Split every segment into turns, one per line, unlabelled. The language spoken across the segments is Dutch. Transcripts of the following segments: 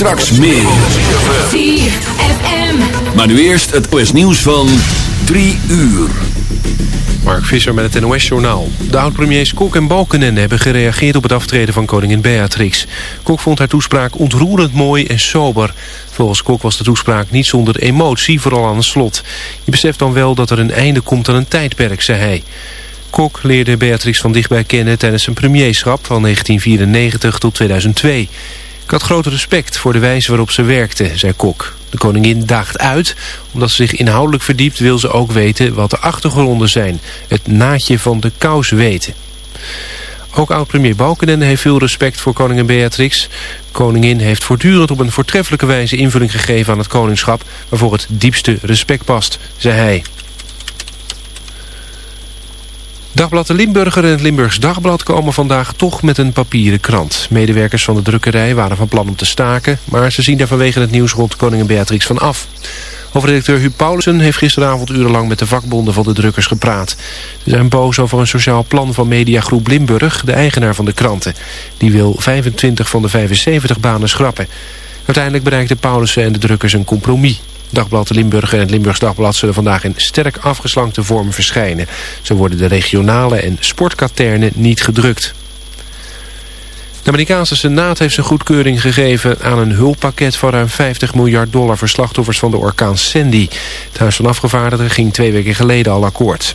Straks meer.
ZFM.
Maar nu eerst het OS nieuws van 3 uur.
Mark Visser met het NOS-journaal. De oud-premiers Kok en Balkenende hebben gereageerd op het aftreden van koningin Beatrix. Kok vond haar toespraak ontroerend mooi en sober. Volgens Kok was de toespraak niet zonder emotie, vooral aan het slot. Je beseft dan wel dat er een einde komt aan een tijdperk, zei hij. Kok leerde Beatrix van dichtbij kennen tijdens zijn premierschap van 1994 tot 2002. Ik had groot respect voor de wijze waarop ze werkte, zei Kok. De koningin daagt uit. Omdat ze zich inhoudelijk verdiept wil ze ook weten wat de achtergronden zijn. Het naadje van de kous weten. Ook oud-premier Balkenende heeft veel respect voor koningin Beatrix. Koningin heeft voortdurend op een voortreffelijke wijze invulling gegeven aan het koningschap... waarvoor het diepste respect past, zei hij. Dagblad de Limburger en het Limburgs Dagblad komen vandaag toch met een papieren krant. Medewerkers van de drukkerij waren van plan om te staken... maar ze zien daar vanwege het nieuws rond koningin Beatrix van af. Hoofdredacteur Huub Paulussen heeft gisteravond urenlang met de vakbonden van de drukkers gepraat. Ze zijn boos over een sociaal plan van Mediagroep Limburg, de eigenaar van de kranten. Die wil 25 van de 75 banen schrappen. Uiteindelijk bereikten Paulussen en de drukkers een compromis. Dagblad de Limburger en het Limburgs Dagblad zullen vandaag in sterk afgeslankte vorm verschijnen. Zo worden de regionale en sportkaternen niet gedrukt. De Amerikaanse Senaat heeft zijn goedkeuring gegeven aan een hulppakket van ruim 50 miljard dollar voor slachtoffers van de orkaan Sandy. Het Huis van Afgevaardigden ging twee weken geleden al akkoord.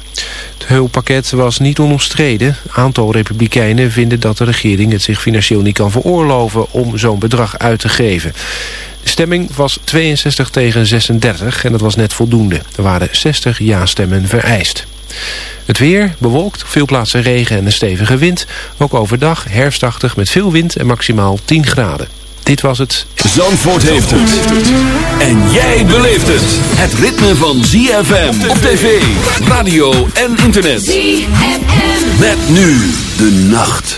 Het hulppakket was niet onomstreden. Aantal republikeinen vinden dat de regering het zich financieel niet kan veroorloven om zo'n bedrag uit te geven. De stemming was 62 tegen 36 en dat was net voldoende. Er waren 60 ja-stemmen vereist. Het weer bewolkt, op veel plaatsen regen en een stevige wind. Ook overdag herfstachtig met veel wind en maximaal 10 graden. Dit was het.
Zandvoort heeft het. En jij beleeft het. Het ritme van ZFM op tv, radio en internet.
ZFM.
Met nu de nacht.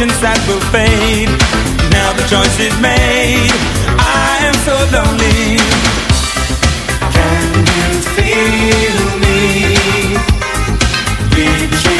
or visions that will fade. Now the choice is made. I am so lonely. Can you feel me? Reaching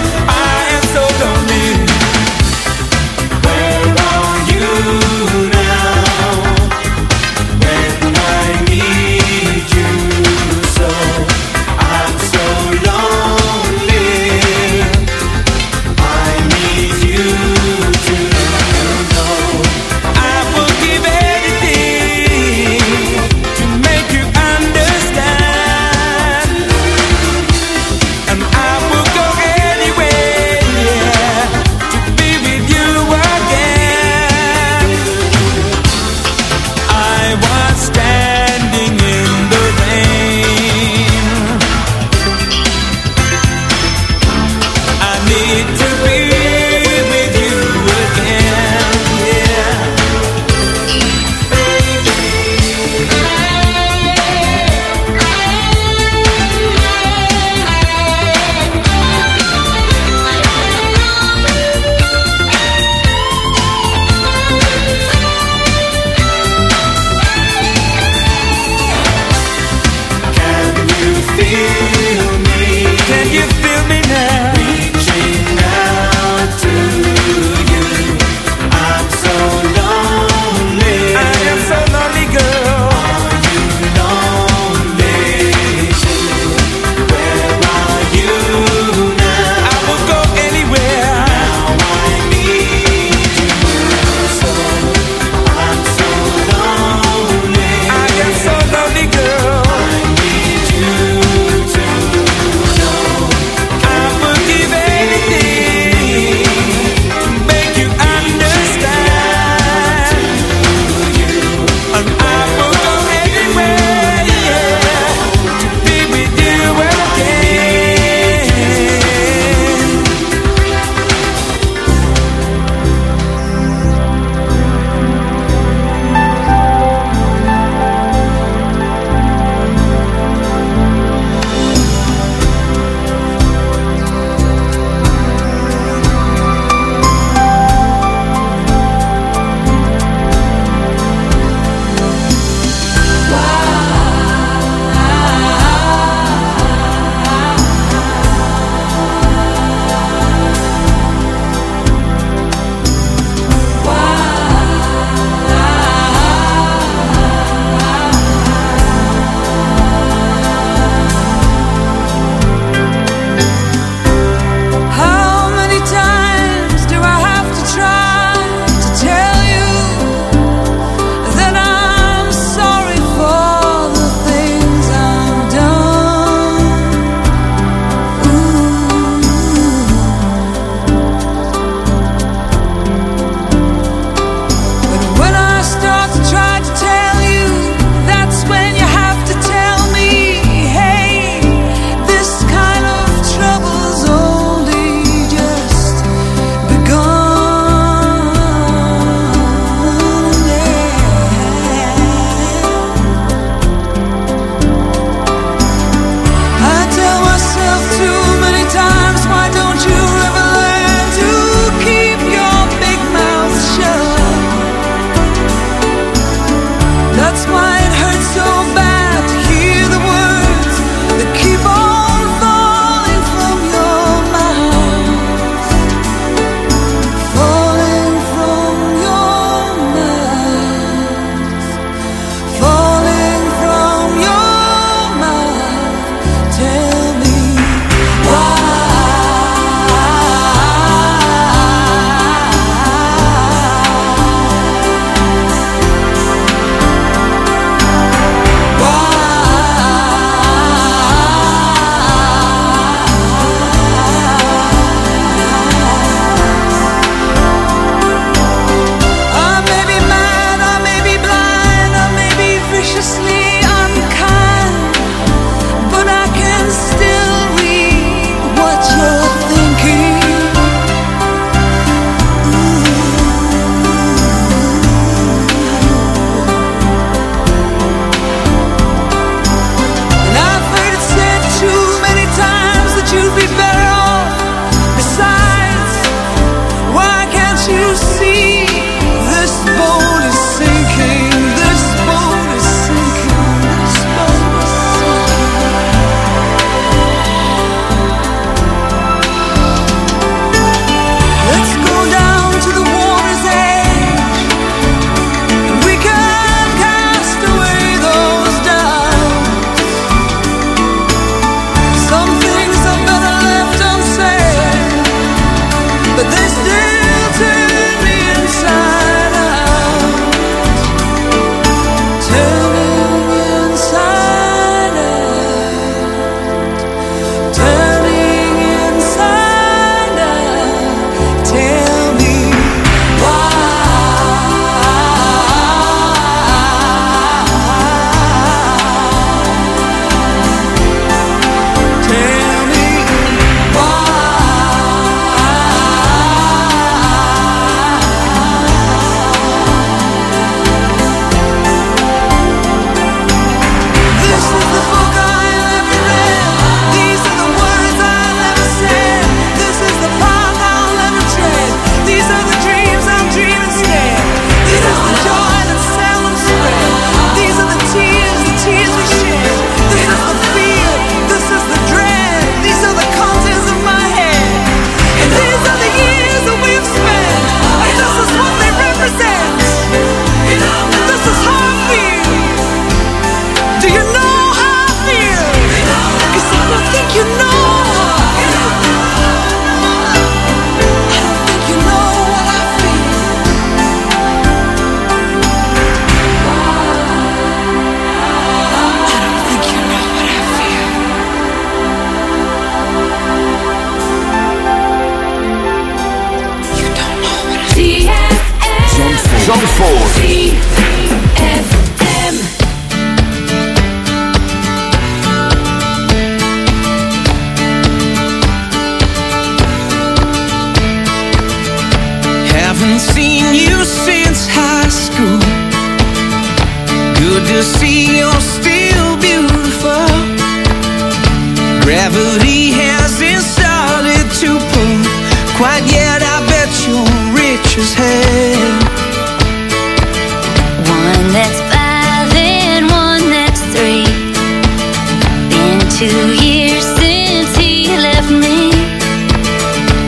two years since he left me.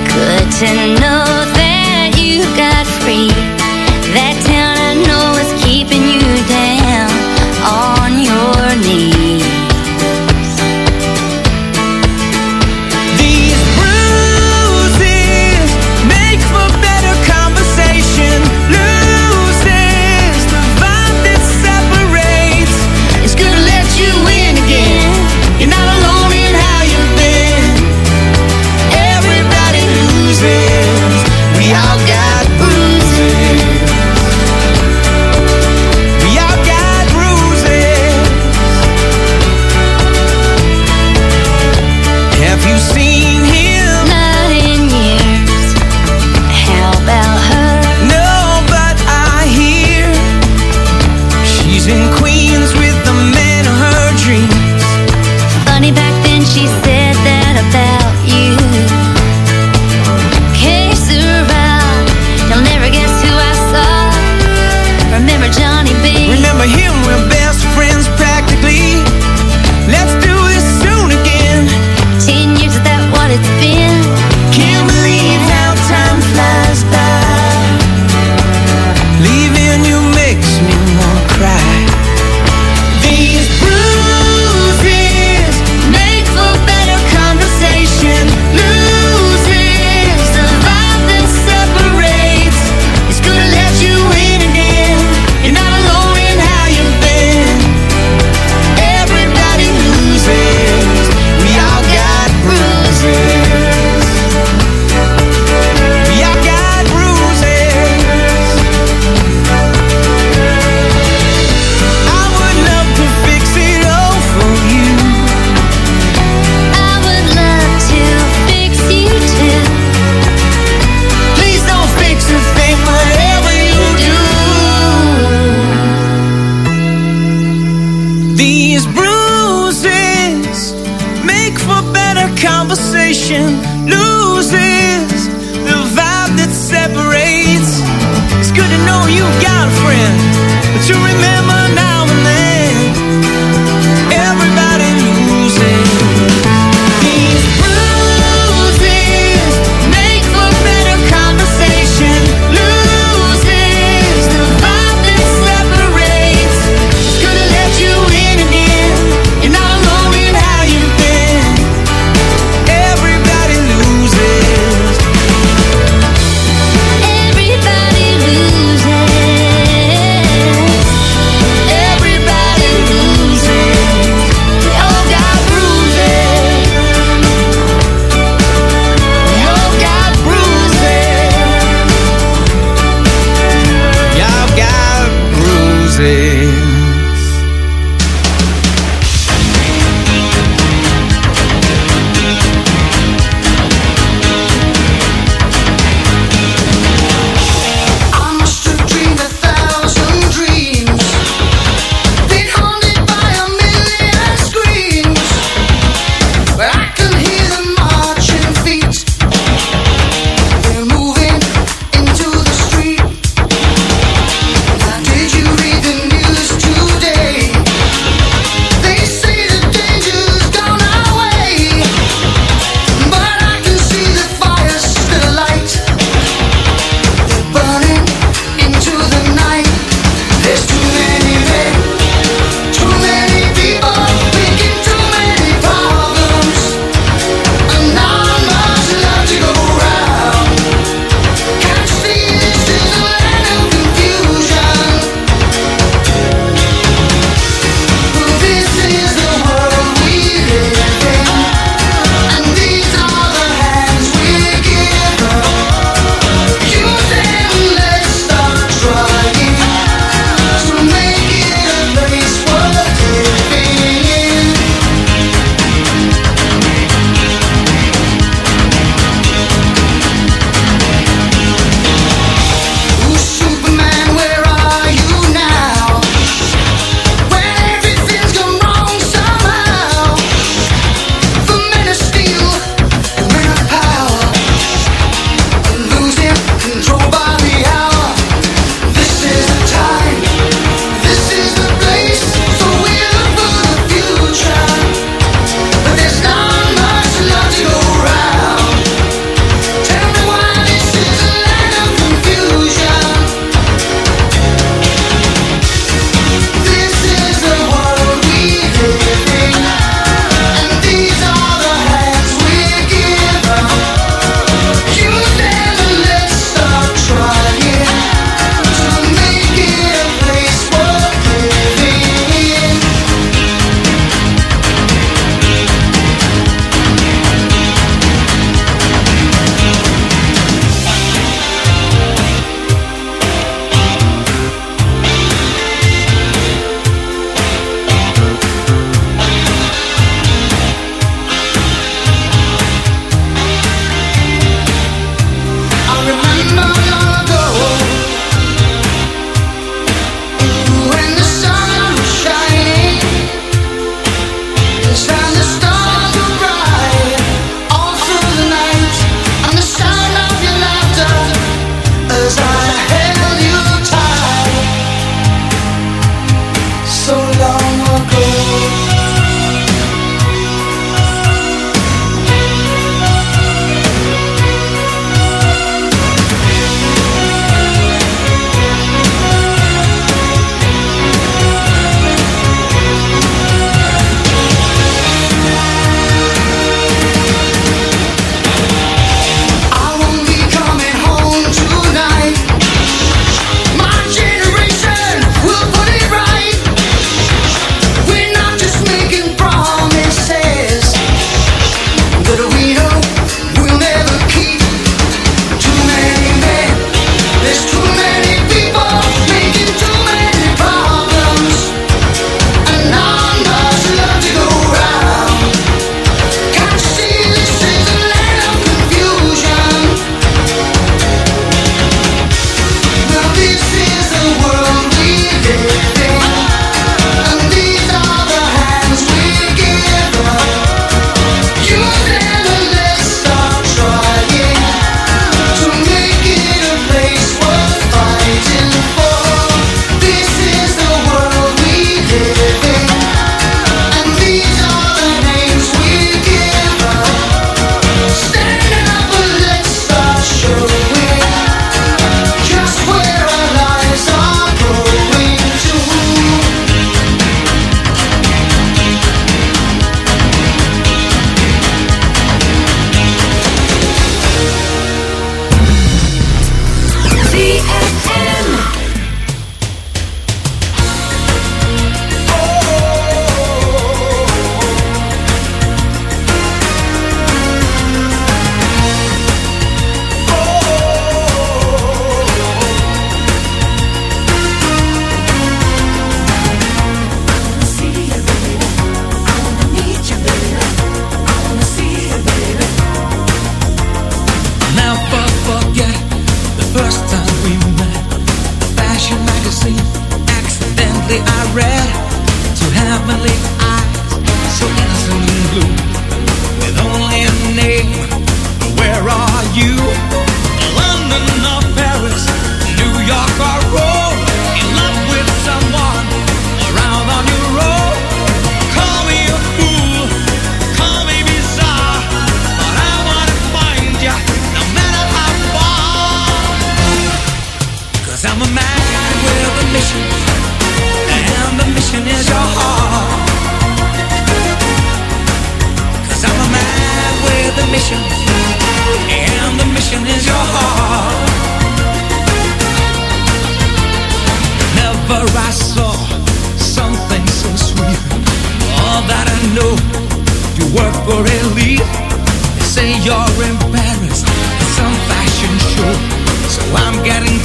Good to know that you got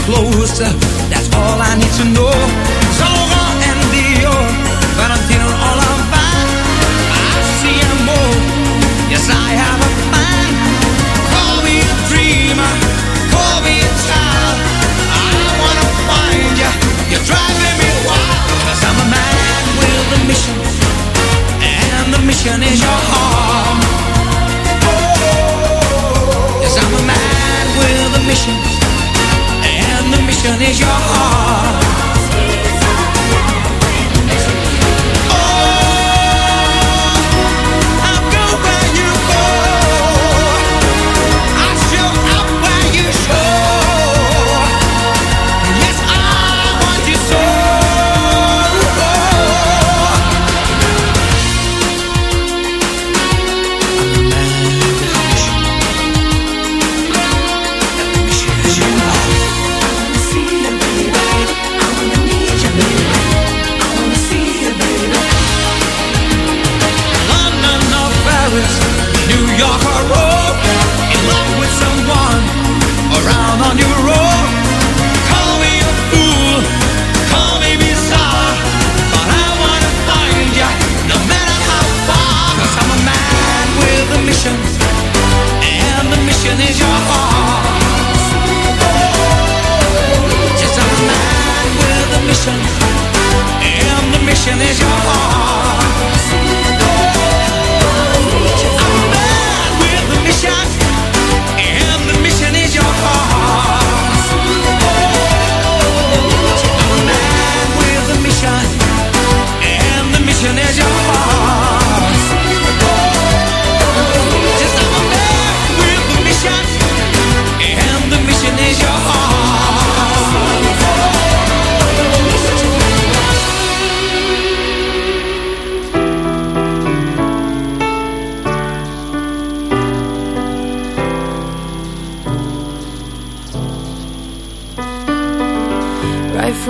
closer. That's all I need to know. And all I'm. I. Yes, I have a plan. Call me a dreamer. Call me a child. I wanna find you. You're driving me I'm a man with a mission. And the mission is your is your heart.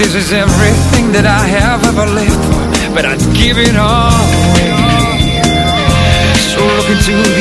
this is everything that I have ever lived for But I'd give it all. So look into these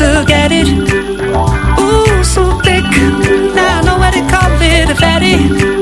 look at it. Ooh, so thick. Now I know what they call it a fatty.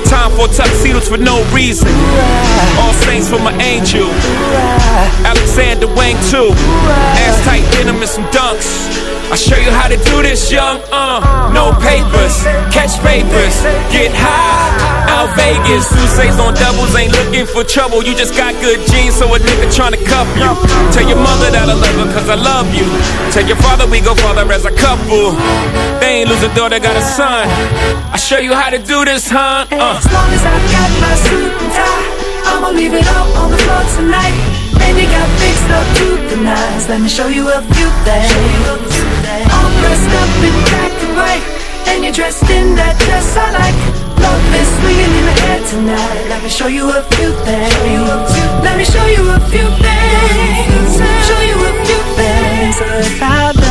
Time for tuxedos for no reason. All saints for my angel. Alexander Wang too. Ass tight denim and some dunks. I show you how to do this, young. Uh, no papers, catch papers, get high. Out Vegas, Sousa's on doubles, ain't looking for trouble. You just got good genes, so a nigga tryna cuff you. Tell your mother that I love her, cause I love you. Tell your father we go father as a couple. They ain't lose a daughter, got a son. I show you how to do this, huh? Uh.
As long as I got my suit and tie, I'ma leave it all on the floor tonight. You got fixed up to the nines. Let me show you a few things. All dressed up in black and white, and you're dressed in that dress I like. Love is swinging in the air tonight. Let me show you a few things. Let me show you a few things. Show you a few things about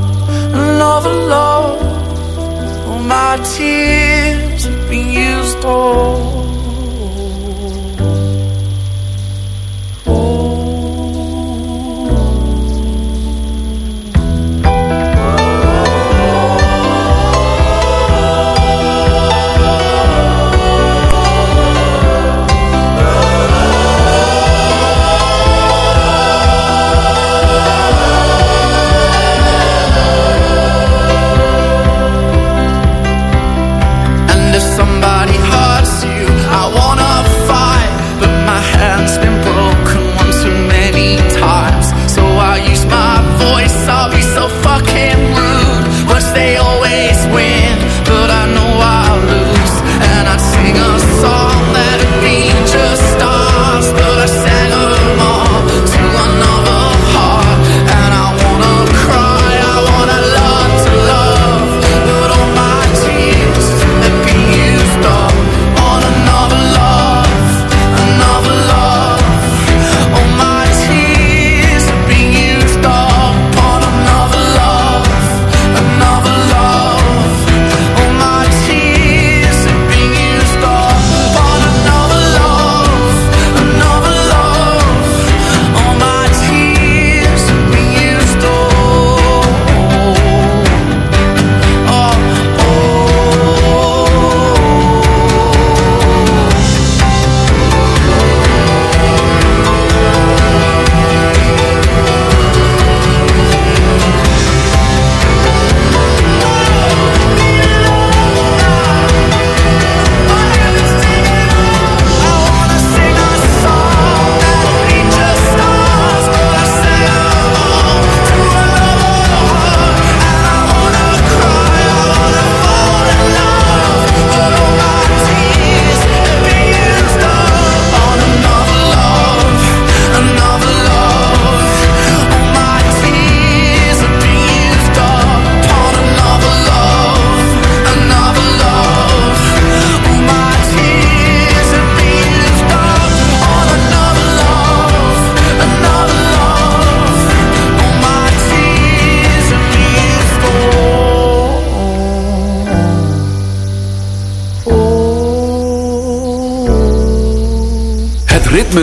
love. All my tears have been used
all.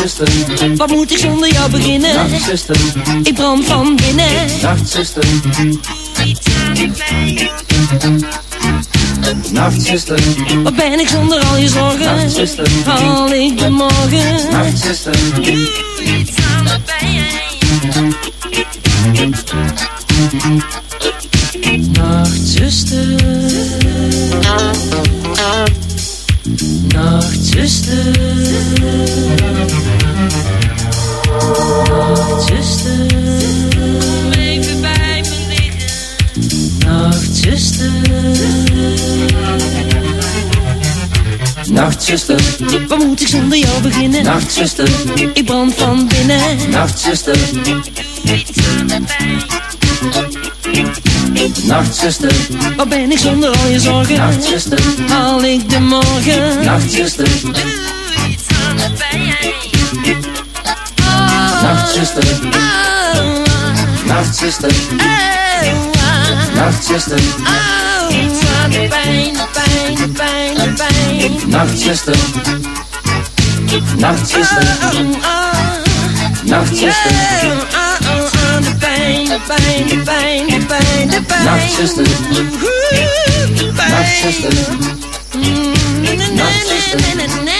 nachtzuster,
Wat moet ik zonder jou beginnen?
nachtzuster,
Ik brand van binnen.
nachtzuster. Nachtzuster,
Wat ben ik zonder al je zorgen?
Nachtzuster.
Haal ik de morgen?
nachtzuster,
Nachtzuster. Nachtzuster. Nachtzuster. Even bij me liggen. Nachtzuster.
Nachtzuster,
Waar moet ik zonder jou beginnen?
nachtzuster,
Ik brand van binnen.
nachtzuster. Nachtzuster,
Waar ben ik zonder al je zorgen?
nachtzuster,
Haal ik de morgen?
nachtzuster, nachtzuster, nachtzuster, nachtzuster,
pijn, de pijn, de
nachtzuster, nachtzuster, nachtzuster,
de pijn.
nachtzuster, nachtzuster, nachtzuster.